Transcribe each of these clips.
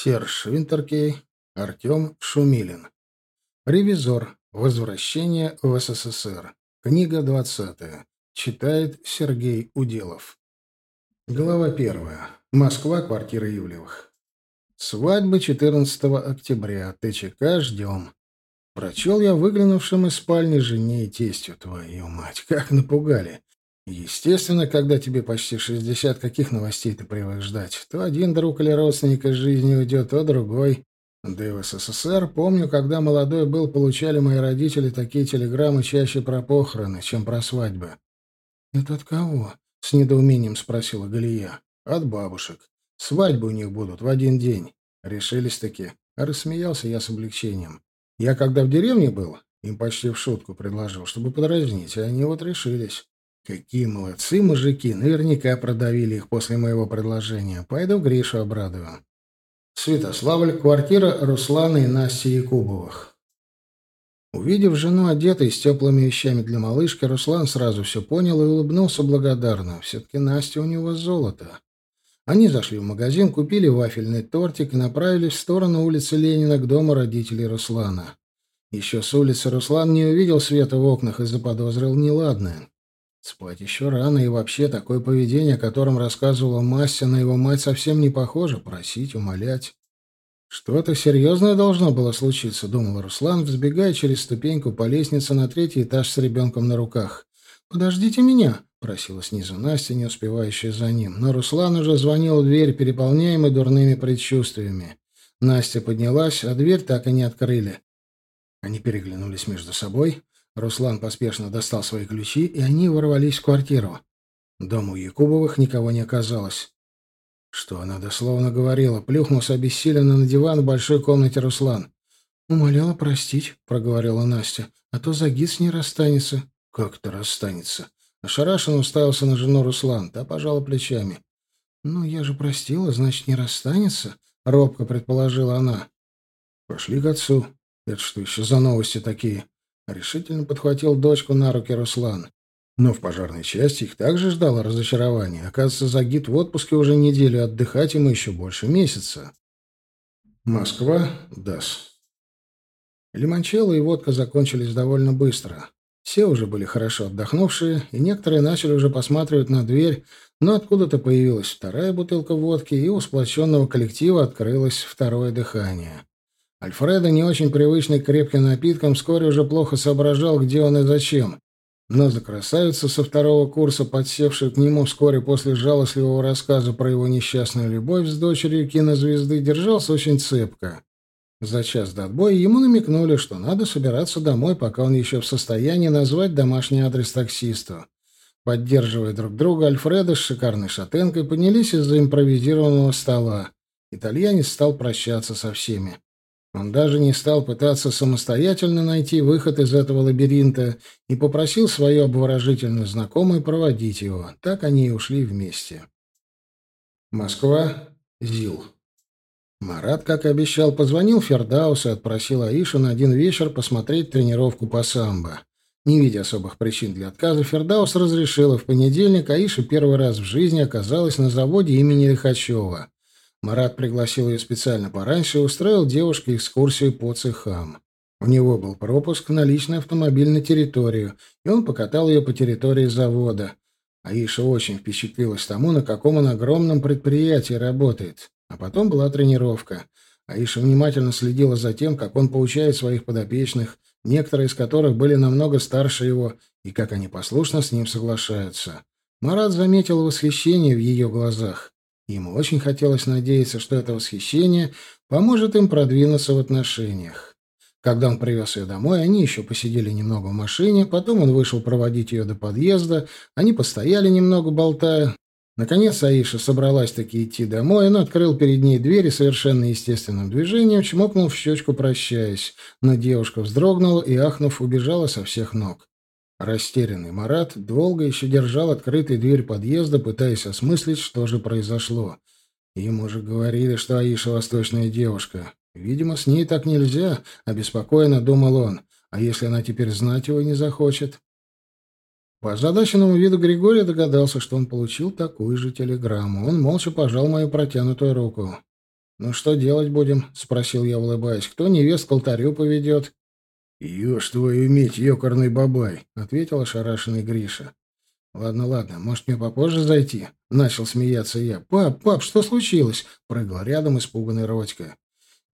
Серж Винтеркей, Артем Шумилин. Ревизор. Возвращение в СССР. Книга 20. Читает Сергей Уделов. Глава 1. Москва, квартира Ивлевых. Свадьба 14 октября. ТЧК ждем. Прочел я выглянувшим из спальни жене и тестю. Твою мать, как напугали. Естественно, когда тебе почти шестьдесят, каких новостей ты привык ждать? То один друг или родственник из жизни уйдет, то другой. Да и в СССР, помню, когда молодой был, получали мои родители такие телеграммы чаще про похороны, чем про свадьбы. «Это от кого?» — с недоумением спросила Галия. «От бабушек. Свадьбы у них будут в один день. Решились-таки». Рассмеялся я с облегчением. Я когда в деревне был, им почти в шутку предложил, чтобы подразнить, а они вот решились. Какие молодцы мужики, наверняка продавили их после моего предложения. Пойду Гришу обрадую. Святославль, квартира Руслана и Насти Якубовых. Увидев жену одетой с теплыми вещами для малышки, Руслан сразу все понял и улыбнулся благодарно. Все-таки Настя у него золото. Они зашли в магазин, купили вафельный тортик и направились в сторону улицы Ленина к дому родителей Руслана. Еще с улицы Руслан не увидел света в окнах и заподозрил неладное. Спать еще рано, и вообще такое поведение, о котором рассказывала Мася, на его мать совсем не похоже. Просить, умолять. Что-то серьезное должно было случиться, думал Руслан, взбегая через ступеньку по лестнице на третий этаж с ребенком на руках. «Подождите меня», — просила снизу Настя, не успевающая за ним. Но Руслан уже звонил в дверь, переполняемый дурными предчувствиями. Настя поднялась, а дверь так и не открыли. Они переглянулись между собой. Руслан поспешно достал свои ключи, и они ворвались в квартиру. Дома у Якубовых никого не оказалось. Что она дословно говорила, плюхнулся обессиленно на диван в большой комнате Руслан. «Умоляла простить», — проговорила Настя, — «а то Загид не расстанется». «Как это расстанется?» Ошарашенно уставился на жену Руслан, та пожала плечами. «Ну, я же простила, значит, не расстанется», — робко предположила она. «Пошли к отцу. Это что еще за новости такие?» Решительно подхватил дочку на руки Руслан. Но в пожарной части их также ждало разочарование. Оказывается, Загид в отпуске уже неделю, отдыхать ему еще больше месяца. Москва, ДАС. Лимончелло и водка закончились довольно быстро. Все уже были хорошо отдохнувшие, и некоторые начали уже посматривать на дверь, но откуда-то появилась вторая бутылка водки, и у сплоченного коллектива открылось второе дыхание. Альфредо, не очень привычный к крепким напиткам, вскоре уже плохо соображал, где он и зачем. Но за красавицу со второго курса, подсевшую к нему вскоре после жалостливого рассказа про его несчастную любовь с дочерью кинозвезды, держался очень цепко. За час до отбоя ему намекнули, что надо собираться домой, пока он еще в состоянии назвать домашний адрес таксисту. Поддерживая друг друга, Альфредо с шикарной шатенкой поднялись из-за импровизированного стола. Итальянец стал прощаться со всеми. Он даже не стал пытаться самостоятельно найти выход из этого лабиринта и попросил свою обворожительную знакомую проводить его. Так они и ушли вместе. Москва. ЗИЛ. Марат, как и обещал, позвонил Фердаусу и отпросил Аишу на один вечер посмотреть тренировку по самбо. Не видя особых причин для отказа, Фердаус разрешила в понедельник Аиша первый раз в жизни оказалась на заводе имени Лихачева. Марат пригласил ее специально пораньше и устроил девушке экскурсию по цехам. У него был пропуск на личный автомобиль на территорию, и он покатал ее по территории завода. Аиша очень впечатлилась тому, на каком он огромном предприятии работает. А потом была тренировка. Аиша внимательно следила за тем, как он поучает своих подопечных, некоторые из которых были намного старше его, и как они послушно с ним соглашаются. Марат заметил восхищение в ее глазах. Ему очень хотелось надеяться, что это восхищение поможет им продвинуться в отношениях. Когда он привез ее домой, они еще посидели немного в машине, потом он вышел проводить ее до подъезда, они постояли немного, болтая. Наконец Аиша собралась таки идти домой, он открыл перед ней дверь и совершенно естественным движением чмокнул в щечку, прощаясь, но девушка вздрогнула и, ахнув, убежала со всех ног. Растерянный Марат долго еще держал открытой дверь подъезда, пытаясь осмыслить, что же произошло. Ему же говорили, что Аиша восточная девушка. Видимо, с ней так нельзя, обеспокоенно думал он. А если она теперь знать его не захочет? По озадаченному виду Григорий догадался, что он получил такую же телеграмму. Он молча пожал мою протянутую руку. «Ну что делать будем?» — спросил я, улыбаясь. «Кто невест к алтарю поведет?» «Ешь твою медь, ёкарный бабай!» — ответил ошарашенный Гриша. «Ладно, ладно, может, мне попозже зайти?» — начал смеяться я. «Пап, пап, что случилось?» — прыгал рядом испуганный Родька.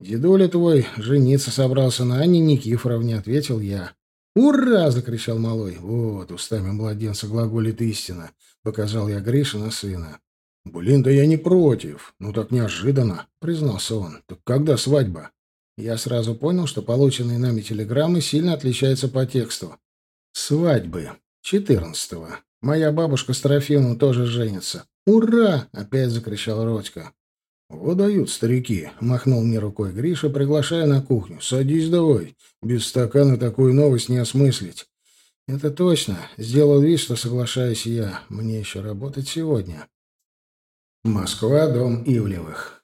«Дедуля твой жениться собрался на Анне Никифоровне», — ответил я. «Ура!» — закричал малой. «Вот, устами младенца глаголит истина», — показал я Грише на сына. «Блин, да я не против. Ну так неожиданно», — признался он. «Так когда свадьба?» Я сразу понял, что полученные нами телеграммы сильно отличаются по тексту. «Свадьбы. Четырнадцатого. Моя бабушка с Трофимом тоже женится. Ура!» — опять закричал Родька. «Вот дают старики», — махнул мне рукой Гриша, приглашая на кухню. «Садись давай. Без стакана такую новость не осмыслить». «Это точно. Сделал вид, что соглашаюсь я. Мне еще работать сегодня». Москва, дом Ивлевых.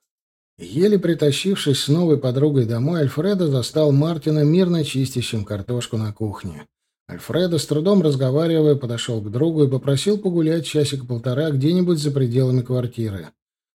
Еле притащившись с новой подругой домой, Альфредо застал Мартина мирно чистящим картошку на кухне. Альфредо, с трудом разговаривая, подошел к другу и попросил погулять часик-полтора где-нибудь за пределами квартиры.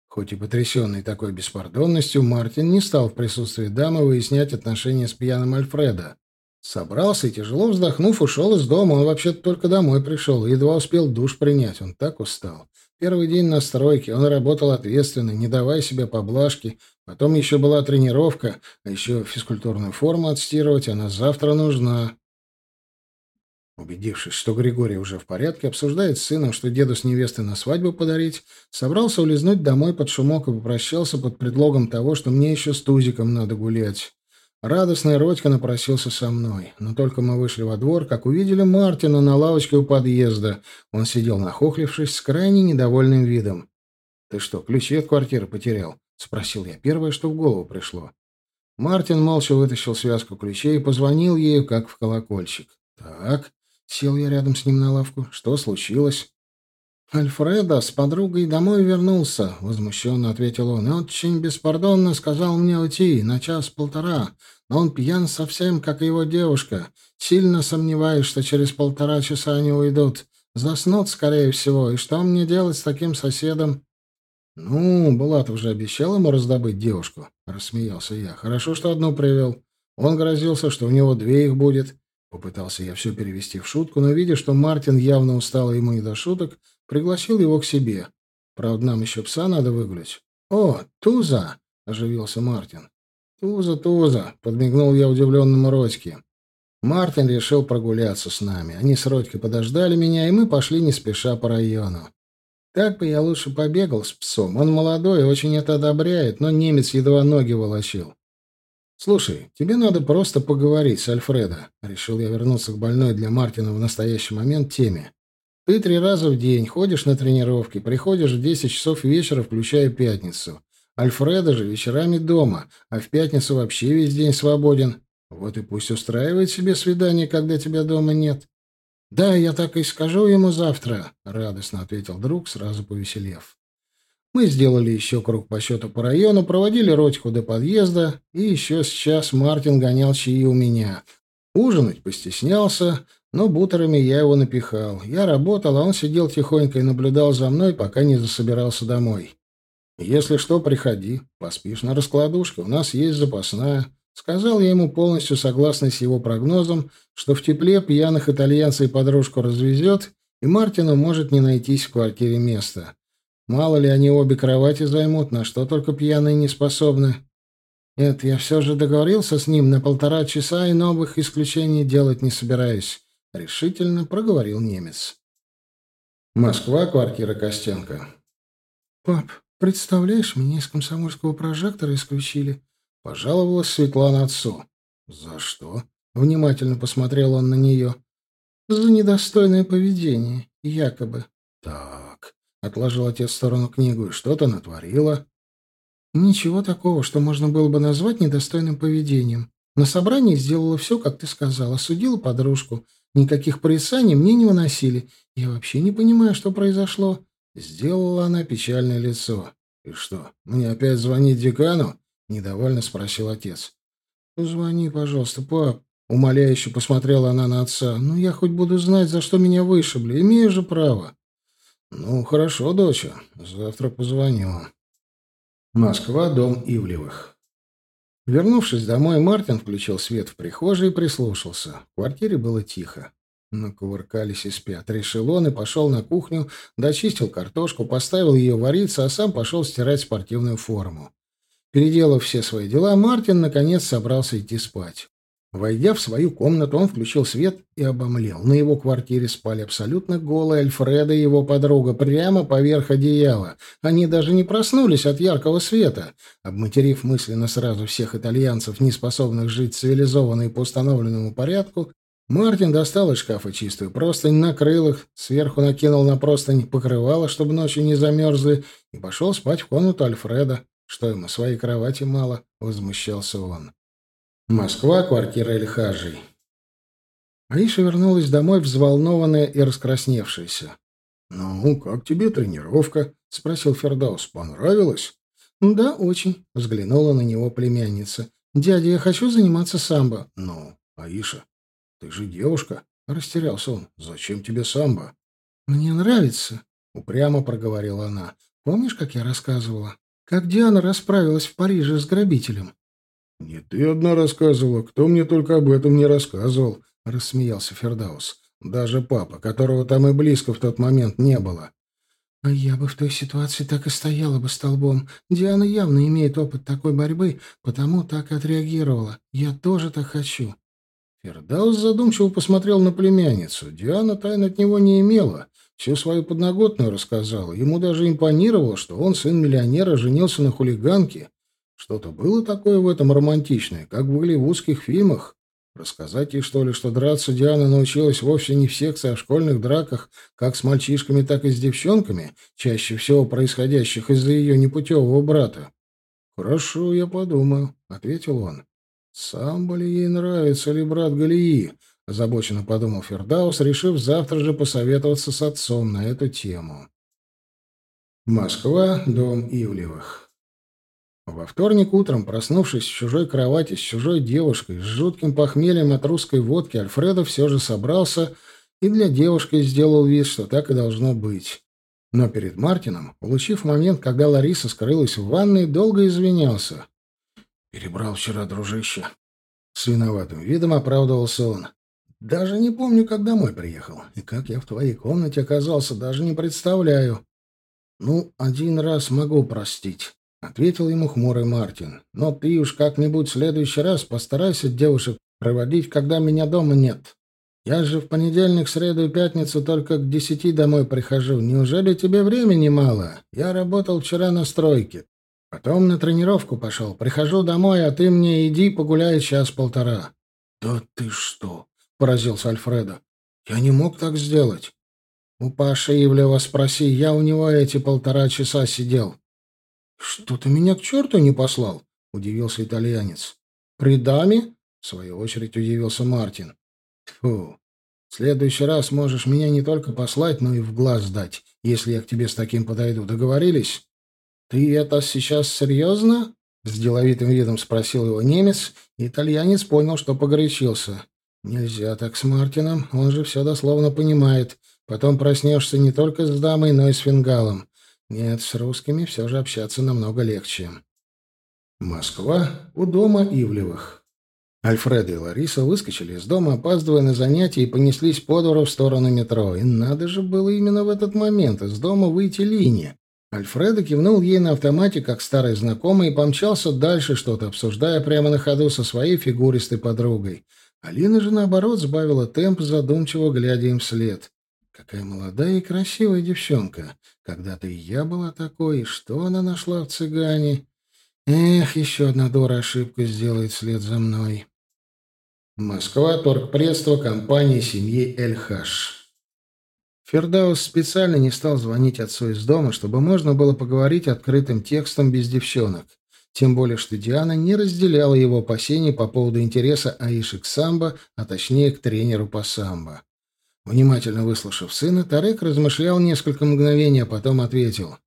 Хоть и потрясенный такой беспардонностью, Мартин не стал в присутствии дамы выяснять отношения с пьяным Альфредо. Собрался и, тяжело вздохнув, ушел из дома. Он вообще-то только домой пришел и едва успел душ принять. Он так устал. Первый день на стройке, он работал ответственно, не давая себе поблажки. Потом еще была тренировка, а еще физкультурную форму отстирывать, она завтра нужна. Убедившись, что Григорий уже в порядке, обсуждает с сыном, что деду с невестой на свадьбу подарить, собрался улизнуть домой под шумок и попрощался под предлогом того, что мне еще с Тузиком надо гулять. Радостный Родька напросился со мной. Но только мы вышли во двор, как увидели Мартина на лавочке у подъезда. Он сидел нахохлившись с крайне недовольным видом. «Ты что, ключи от квартиры потерял?» — спросил я. Первое, что в голову пришло. Мартин молча вытащил связку ключей и позвонил ею, как в колокольчик. «Так», — сел я рядом с ним на лавку. «Что случилось?» «Альфредо с подругой домой вернулся», — возмущенно ответил он. «И очень беспардонно сказал мне уйти на час-полтора, но он пьян совсем, как и его девушка. Сильно сомневаюсь, что через полтора часа они уйдут. Заснут, скорее всего. И что мне делать с таким соседом?» «Ну, Булатов уже обещал ему раздобыть девушку», — рассмеялся я. «Хорошо, что одну привел. Он грозился, что у него две их будет». Попытался я все перевести в шутку, но, видя, что Мартин явно устал ему не до шуток, Пригласил его к себе. Правда, нам еще пса надо выгулять. «О, Туза!» — оживился Мартин. «Туза, Туза!» — подмигнул я удивленному Родьке. Мартин решил прогуляться с нами. Они с Родькой подождали меня, и мы пошли не спеша по району. Так бы я лучше побегал с псом. Он молодой и очень это одобряет, но немец едва ноги волочил. «Слушай, тебе надо просто поговорить с Альфредо», — решил я вернуться к больной для Мартина в настоящий момент теме. Ты три раза в день ходишь на тренировки, приходишь в 10 часов вечера, включая пятницу. Альфреда же вечерами дома, а в пятницу вообще весь день свободен. Вот и пусть устраивает себе свидание, когда тебя дома нет. Да, я так и скажу ему завтра, радостно ответил друг, сразу повеселев. Мы сделали еще круг по счету по району, проводили Родьку до подъезда, и еще сейчас Мартин гонял чаи у меня. Ужинать постеснялся, но бутерами я его напихал. Я работал, а он сидел тихонько и наблюдал за мной, пока не засобирался домой. «Если что, приходи. Поспишь на раскладушке. У нас есть запасная». Сказал я ему, полностью согласный с его прогнозом, что в тепле пьяных итальянцев подружку развезет, и Мартину может не найтись в квартире места. Мало ли они обе кровати займут, на что только пьяные не способны. Нет, я все же договорился с ним на полтора часа и новых исключений делать не собираюсь. — решительно проговорил немец. Москва, квартира Костенко. «Пап, представляешь, меня из комсомольского прожектора исключили», — пожаловалась Светлана отцу. «За что?» — внимательно посмотрел он на нее. «За недостойное поведение, якобы». «Так», — отложил отец в сторону книгу, — «что-то натворила?» «Ничего такого, что можно было бы назвать недостойным поведением. На собрании сделала все, как ты сказала, осудила подружку, Никаких порицаний мне не выносили. Я вообще не понимаю, что произошло. Сделала она печальное лицо. «И что, мне опять звонить декану?» — недовольно спросил отец. «Позвони, пожалуйста, пап». Умоляюще посмотрела она на отца. «Ну, я хоть буду знать, за что меня вышибли. Имею же право». «Ну, хорошо, доча. Завтра позвоню». Москва, дом Ивлевых. Вернувшись домой, Мартин включил свет в прихожей и прислушался. В квартире было тихо. Накувыркались и спят. Решил он и пошел на кухню, дочистил картошку, поставил ее вариться, а сам пошел стирать спортивную форму. Переделав все свои дела, Мартин наконец собрался идти спать. Войдя в свою комнату, он включил свет и обомлел. На его квартире спали абсолютно голые Альфреда и его подруга прямо поверх одеяла. Они даже не проснулись от яркого света. Обматерив мысленно сразу всех итальянцев, не способных жить цивилизованно и по установленному порядку, Мартин достал из шкафа чистую простынь, накрыл их, сверху накинул на простынь покрывало, чтобы ночью не замерзли, и пошел спать в комнату Альфреда. Что ему, своей кровати мало? — возмущался он. Москва, квартира Эльхажей. Аиша вернулась домой, взволнованная и раскрасневшаяся. «Ну, как тебе тренировка?» — спросил Фердаус. «Понравилось?» «Да, очень», — взглянула на него племянница. «Дядя, я хочу заниматься самбо». «Ну, Аиша, ты же девушка», — растерялся он. «Зачем тебе самбо?» «Мне нравится», — упрямо проговорила она. «Помнишь, как я рассказывала? Как Диана расправилась в Париже с грабителем? «Не ты одна рассказывала. Кто мне только об этом не рассказывал?» — рассмеялся Фердаус. «Даже папа, которого там и близко в тот момент не было». «А я бы в той ситуации так и стояла бы столбом. Диана явно имеет опыт такой борьбы, потому так и отреагировала. Я тоже так хочу». Фердаус задумчиво посмотрел на племянницу. Диана тайн от него не имела. Всю свою подноготную рассказала. Ему даже импонировало, что он, сын миллионера, женился на хулиганке. Что-то было такое в этом романтичное, как в голливудских фильмах. Рассказать ей, что ли, что драться Диана научилась вовсе не в секции, а в школьных драках, как с мальчишками, так и с девчонками, чаще всего происходящих из-за ее непутевого брата. «Хорошо, я подумаю», — ответил он. «Сам ли ей нравится ли брат Галии?» — озабоченно подумал Фердаус, решив завтра же посоветоваться с отцом на эту тему. Москва, дом Ивлевых. Во вторник утром, проснувшись в чужой кровати с чужой девушкой, с жутким похмельем от русской водки, Альфредо все же собрался и для девушки сделал вид, что так и должно быть. Но перед Мартином, получив момент, когда Лариса скрылась в ванной, долго извинялся. «Перебрал вчера, дружище». С виноватым видом оправдывался он. «Даже не помню, как домой приехал. И как я в твоей комнате оказался, даже не представляю. Ну, один раз могу простить. Ответил ему хмурый Мартин. «Но ты уж как-нибудь в следующий раз постарайся девушек проводить, когда меня дома нет. Я же в понедельник, среду и пятницу только к десяти домой прихожу. Неужели тебе времени мало? Я работал вчера на стройке. Потом на тренировку пошел. Прихожу домой, а ты мне иди погуляй час-полтора». «Да ты что?» — поразился Альфредо. «Я не мог так сделать». «У Паши Ивлева спроси, я у него эти полтора часа сидел». «Что ты меня к черту не послал?» — удивился итальянец. «При даме?» — в свою очередь удивился Мартин. «Фу, в следующий раз можешь меня не только послать, но и в глаз дать, если я к тебе с таким подойду. Договорились?» «Ты это сейчас серьезно?» — с деловитым видом спросил его немец, и итальянец понял, что погорячился. «Нельзя так с Мартином, он же все дословно понимает. Потом проснешься не только с дамой, но и с фингалом. Нет, с русскими все же общаться намного легче. Москва, у дома Ивлевых. Альфред и Лариса выскочили из дома, опаздывая на занятия, и понеслись по двору в сторону метро. И надо же было именно в этот момент из дома выйти Лине. Альфреда кивнул ей на автомате, как старый знакомый, и помчался дальше, что-то обсуждая прямо на ходу со своей фигуристой подругой. Алина же, наоборот, сбавила темп, задумчиво глядя им вслед. Какая молодая и красивая девчонка. Когда-то и я была такой, и что она нашла в цыгане? Эх, еще одна дура ошибку сделает вслед за мной. Москва, торгпредство компании семьи Эль-Хаш. Фердаус специально не стал звонить отцу из дома, чтобы можно было поговорить открытым текстом без девчонок. Тем более, что Диана не разделяла его опасений по поводу интереса Аиши к самбо, а точнее к тренеру по самбо. Внимательно выслушав сына, Тарек размышлял несколько мгновений, а потом ответил.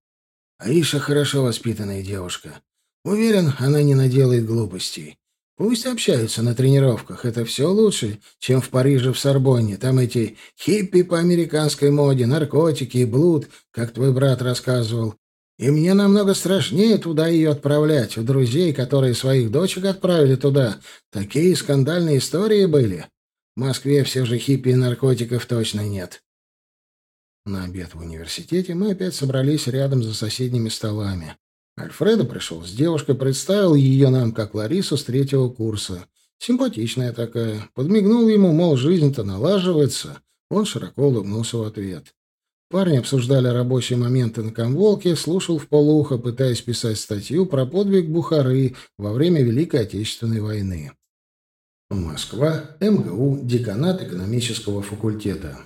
«Аиша хорошо воспитанная девушка. Уверен, она не наделает глупостей. Пусть общаются на тренировках, это все лучше, чем в Париже в Сорбонне. Там эти хиппи по американской моде, наркотики и блуд, как твой брат рассказывал. И мне намного страшнее туда ее отправлять. У друзей, которые своих дочек отправили туда, такие скандальные истории были. В Москве все же хиппи и наркотиков точно нет. На обед в университете мы опять собрались рядом за соседними столами. Альфредо пришел с девушкой, представил ее нам как Ларису с третьего курса. Симпатичная такая. Подмигнул ему, мол, жизнь-то налаживается. Он широко улыбнулся в ответ. Парни обсуждали рабочие моменты на комволке, слушал в полухо, пытаясь писать статью про подвиг Бухары во время Великой Отечественной войны. Москва, МГУ, деканат экономического факультета.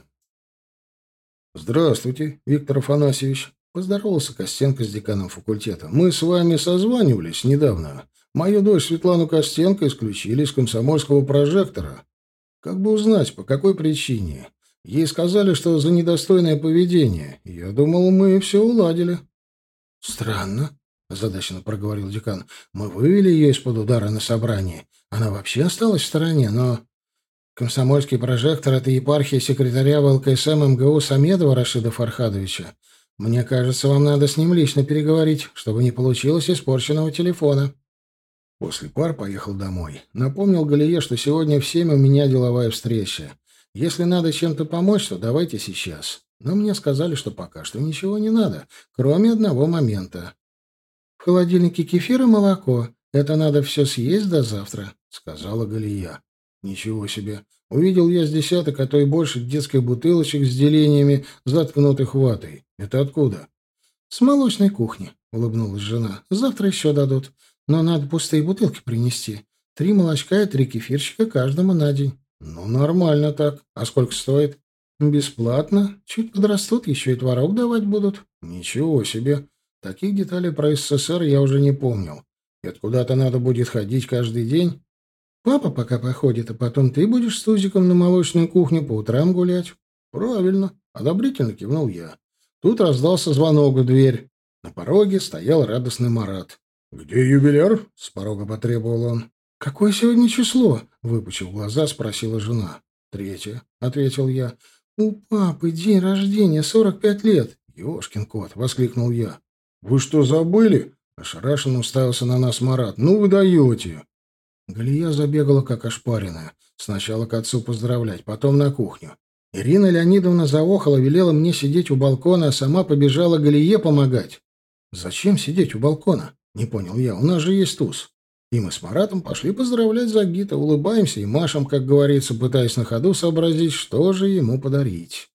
«Здравствуйте, Виктор Афанасьевич», — поздоровался Костенко с деканом факультета. «Мы с вами созванивались недавно. Мою дочь Светлану Костенко исключили из комсомольского прожектора. Как бы узнать, по какой причине?» Ей сказали, что за недостойное поведение. Я думал, мы все уладили. — Странно, — озадаченно проговорил декан. — Мы вывели ее из-под удара на собрании. Она вообще осталась в стороне, но... Комсомольский прожектор — это епархия секретаря ВЛКСМ МГУ Самедова Рашида Фархадовича. Мне кажется, вам надо с ним лично переговорить, чтобы не получилось испорченного телефона. После пар поехал домой. Напомнил Галие, что сегодня в семь у меня деловая встреча. Если надо чем-то помочь, то давайте сейчас. Но мне сказали, что пока что ничего не надо, кроме одного момента. В холодильнике кефир и молоко. Это надо все съесть до завтра, сказала Галия. Ничего себе. Увидел я с десяток, а то и больше детских бутылочек с делениями, заткнутых ватой. Это откуда? С молочной кухни, улыбнулась жена. Завтра еще дадут. Но надо пустые бутылки принести. Три молочка и три кефирчика каждому на день. «Ну, нормально так. А сколько стоит?» «Бесплатно. Чуть подрастут, еще и творог давать будут». «Ничего себе. Таких деталей про СССР я уже не помнил. И откуда-то надо будет ходить каждый день?» «Папа пока походит, а потом ты будешь с Тузиком на молочную кухню по утрам гулять». «Правильно», — одобрительно кивнул я. Тут раздался звонок в дверь. На пороге стоял радостный Марат. «Где юбиляр?» — с порога потребовал он. «Какое сегодня число?» — выпучив глаза, спросила жена. «Третье», — ответил я. «У папы день рождения, сорок пять лет». «Ешкин кот!» — воскликнул я. «Вы что, забыли?» — ошарашенно уставился на нас Марат. «Ну вы даете!» Галия забегала, как ошпаренная. Сначала к отцу поздравлять, потом на кухню. Ирина Леонидовна заохала, велела мне сидеть у балкона, а сама побежала Галие помогать. «Зачем сидеть у балкона?» — не понял я. «У нас же есть туз». И мы с Маратом пошли поздравлять Загита, улыбаемся и машем, как говорится, пытаясь на ходу сообразить, что же ему подарить.